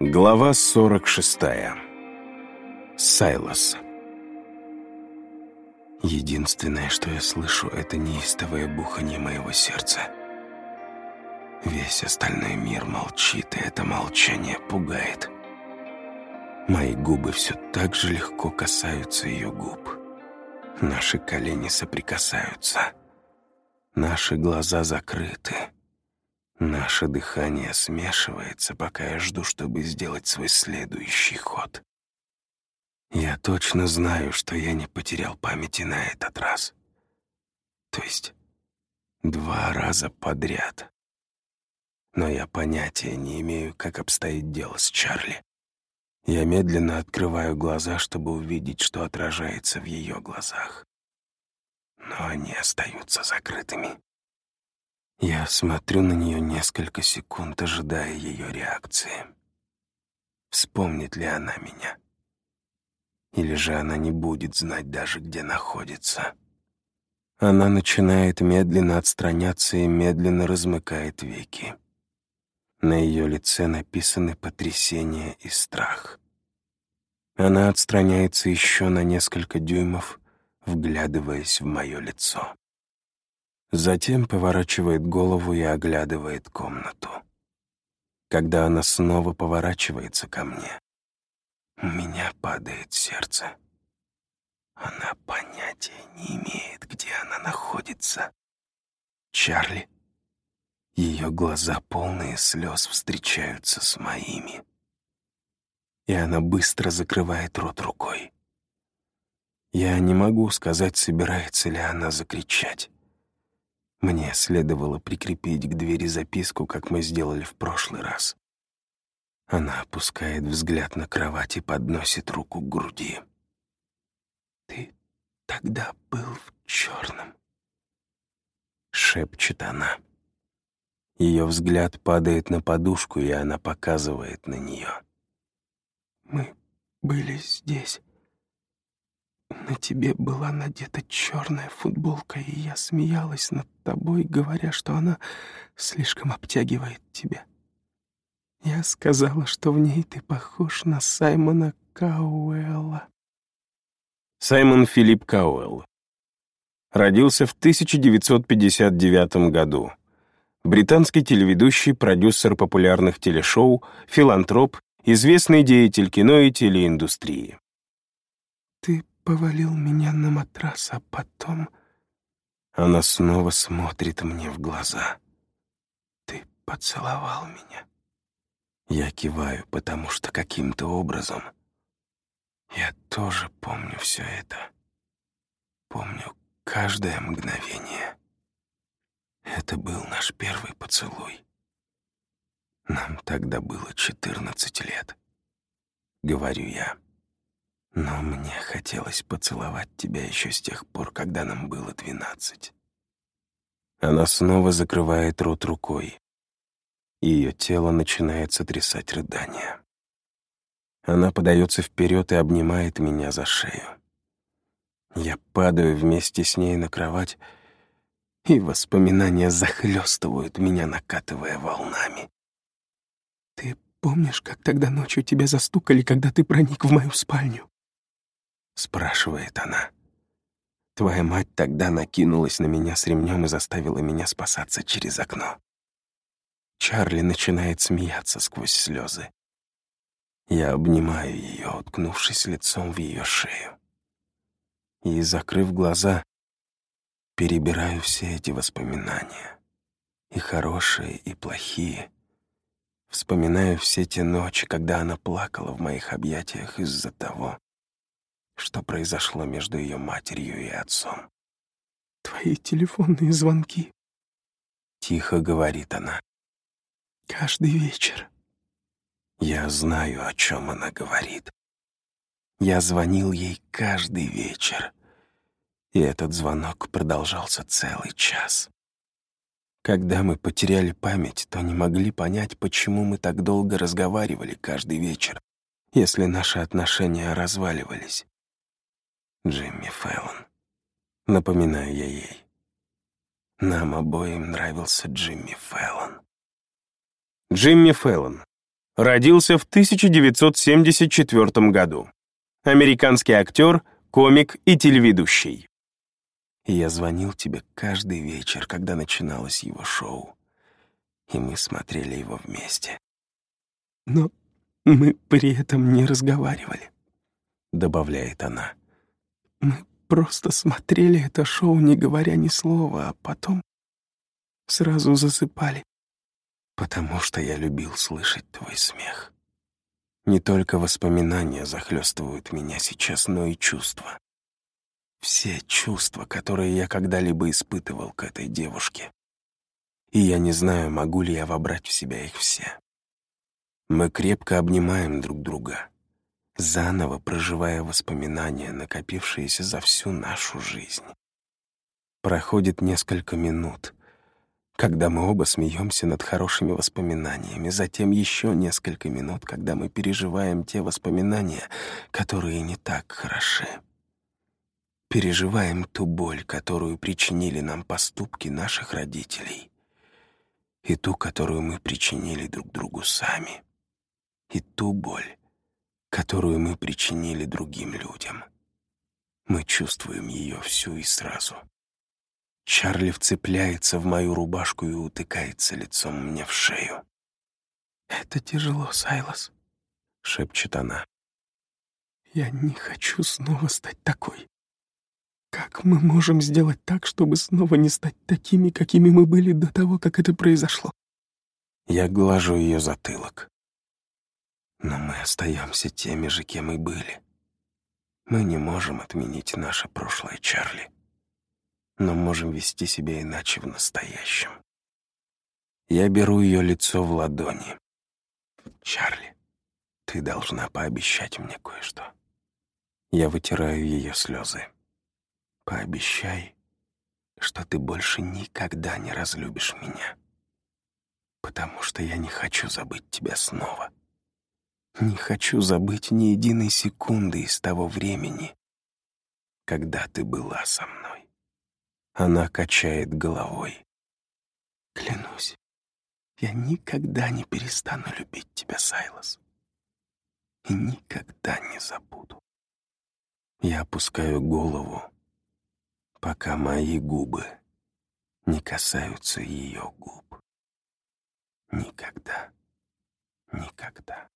Глава 46. Сайлос. Единственное, что я слышу, это неистовое бухание моего сердца. Весь остальной мир молчит, и это молчание пугает. Мои губы все так же легко касаются ее губ. Наши колени соприкасаются. Наши глаза закрыты. Наше дыхание смешивается, пока я жду, чтобы сделать свой следующий ход. Я точно знаю, что я не потерял памяти на этот раз. То есть два раза подряд. Но я понятия не имею, как обстоит дело с Чарли. Я медленно открываю глаза, чтобы увидеть, что отражается в ее глазах. Но они остаются закрытыми. Я смотрю на нее несколько секунд, ожидая ее реакции. Вспомнит ли она меня? Или же она не будет знать даже, где находится? Она начинает медленно отстраняться и медленно размыкает веки. На ее лице написаны потрясение и страх. Она отстраняется еще на несколько дюймов, вглядываясь в мое лицо. Затем поворачивает голову и оглядывает комнату. Когда она снова поворачивается ко мне, у меня падает сердце. Она понятия не имеет, где она находится. Чарли. Ее глаза, полные слез, встречаются с моими. И она быстро закрывает рот рукой. Я не могу сказать, собирается ли она закричать. Мне следовало прикрепить к двери записку, как мы сделали в прошлый раз. Она опускает взгляд на кровать и подносит руку к груди. «Ты тогда был в черном», — шепчет она. Ее взгляд падает на подушку, и она показывает на нее. «Мы были здесь. На тебе была надета черная футболка, и я смеялась над тобой, говоря, что она слишком обтягивает тебя. Я сказала, что в ней ты похож на Саймона Кауэлла. Саймон Филипп Кауэлл. Родился в 1959 году. Британский телеведущий, продюсер популярных телешоу, филантроп, известный деятель кино и телеиндустрии. Ты повалил меня на матрас, а потом... Она снова смотрит мне в глаза. Ты поцеловал меня. Я киваю, потому что каким-то образом я тоже помню все это. Помню каждое мгновение. Это был наш первый поцелуй. Нам тогда было 14 лет. Говорю я. Но мне хотелось поцеловать тебя еще с тех пор, когда нам было двенадцать. Она снова закрывает рот рукой. Ее тело начинает сотрясать рыдания. Она подается вперед и обнимает меня за шею. Я падаю вместе с ней на кровать, и воспоминания захлестывают меня, накатывая волнами. «Ты помнишь, как тогда ночью тебя застукали, когда ты проник в мою спальню?» Спрашивает она. Твоя мать тогда накинулась на меня с ремнем и заставила меня спасаться через окно. Чарли начинает смеяться сквозь слезы. Я обнимаю ее, уткнувшись лицом в ее шею. И, закрыв глаза, перебираю все эти воспоминания. И хорошие, и плохие. Вспоминаю все те ночи, когда она плакала в моих объятиях из-за того, что произошло между ее матерью и отцом. «Твои телефонные звонки», — тихо говорит она. «Каждый вечер». Я знаю, о чем она говорит. Я звонил ей каждый вечер, и этот звонок продолжался целый час. Когда мы потеряли память, то не могли понять, почему мы так долго разговаривали каждый вечер, если наши отношения разваливались. Джимми Фэллон. Напоминаю я ей. Нам обоим нравился Джимми Фэллон. Джимми Фэллон. Родился в 1974 году. Американский актер, комик и телеведущий. Я звонил тебе каждый вечер, когда начиналось его шоу. И мы смотрели его вместе. Но мы при этом не разговаривали, добавляет она. Мы просто смотрели это шоу, не говоря ни слова, а потом сразу засыпали. Потому что я любил слышать твой смех. Не только воспоминания захлестывают меня сейчас, но и чувства. Все чувства, которые я когда-либо испытывал к этой девушке. И я не знаю, могу ли я вобрать в себя их все. Мы крепко обнимаем друг друга, заново проживая воспоминания, накопившиеся за всю нашу жизнь. Проходит несколько минут, когда мы оба смеемся над хорошими воспоминаниями, затем еще несколько минут, когда мы переживаем те воспоминания, которые не так хороши. Переживаем ту боль, которую причинили нам поступки наших родителей, и ту, которую мы причинили друг другу сами, и ту боль, которую мы причинили другим людям. Мы чувствуем ее всю и сразу — Чарли вцепляется в мою рубашку и утыкается лицом мне в шею. «Это тяжело, Сайлас», — шепчет она. «Я не хочу снова стать такой. Как мы можем сделать так, чтобы снова не стать такими, какими мы были до того, как это произошло?» Я глажу ее затылок. Но мы остаемся теми же, кем и были. Мы не можем отменить наше прошлое, Чарли но можем вести себя иначе в настоящем. Я беру ее лицо в ладони. «Чарли, ты должна пообещать мне кое-что». Я вытираю ее слезы. «Пообещай, что ты больше никогда не разлюбишь меня, потому что я не хочу забыть тебя снова. Не хочу забыть ни единой секунды из того времени, когда ты была со мной». Она качает головой. Клянусь, я никогда не перестану любить тебя, Сайлос. И никогда не забуду. Я опускаю голову, пока мои губы не касаются ее губ. Никогда, никогда.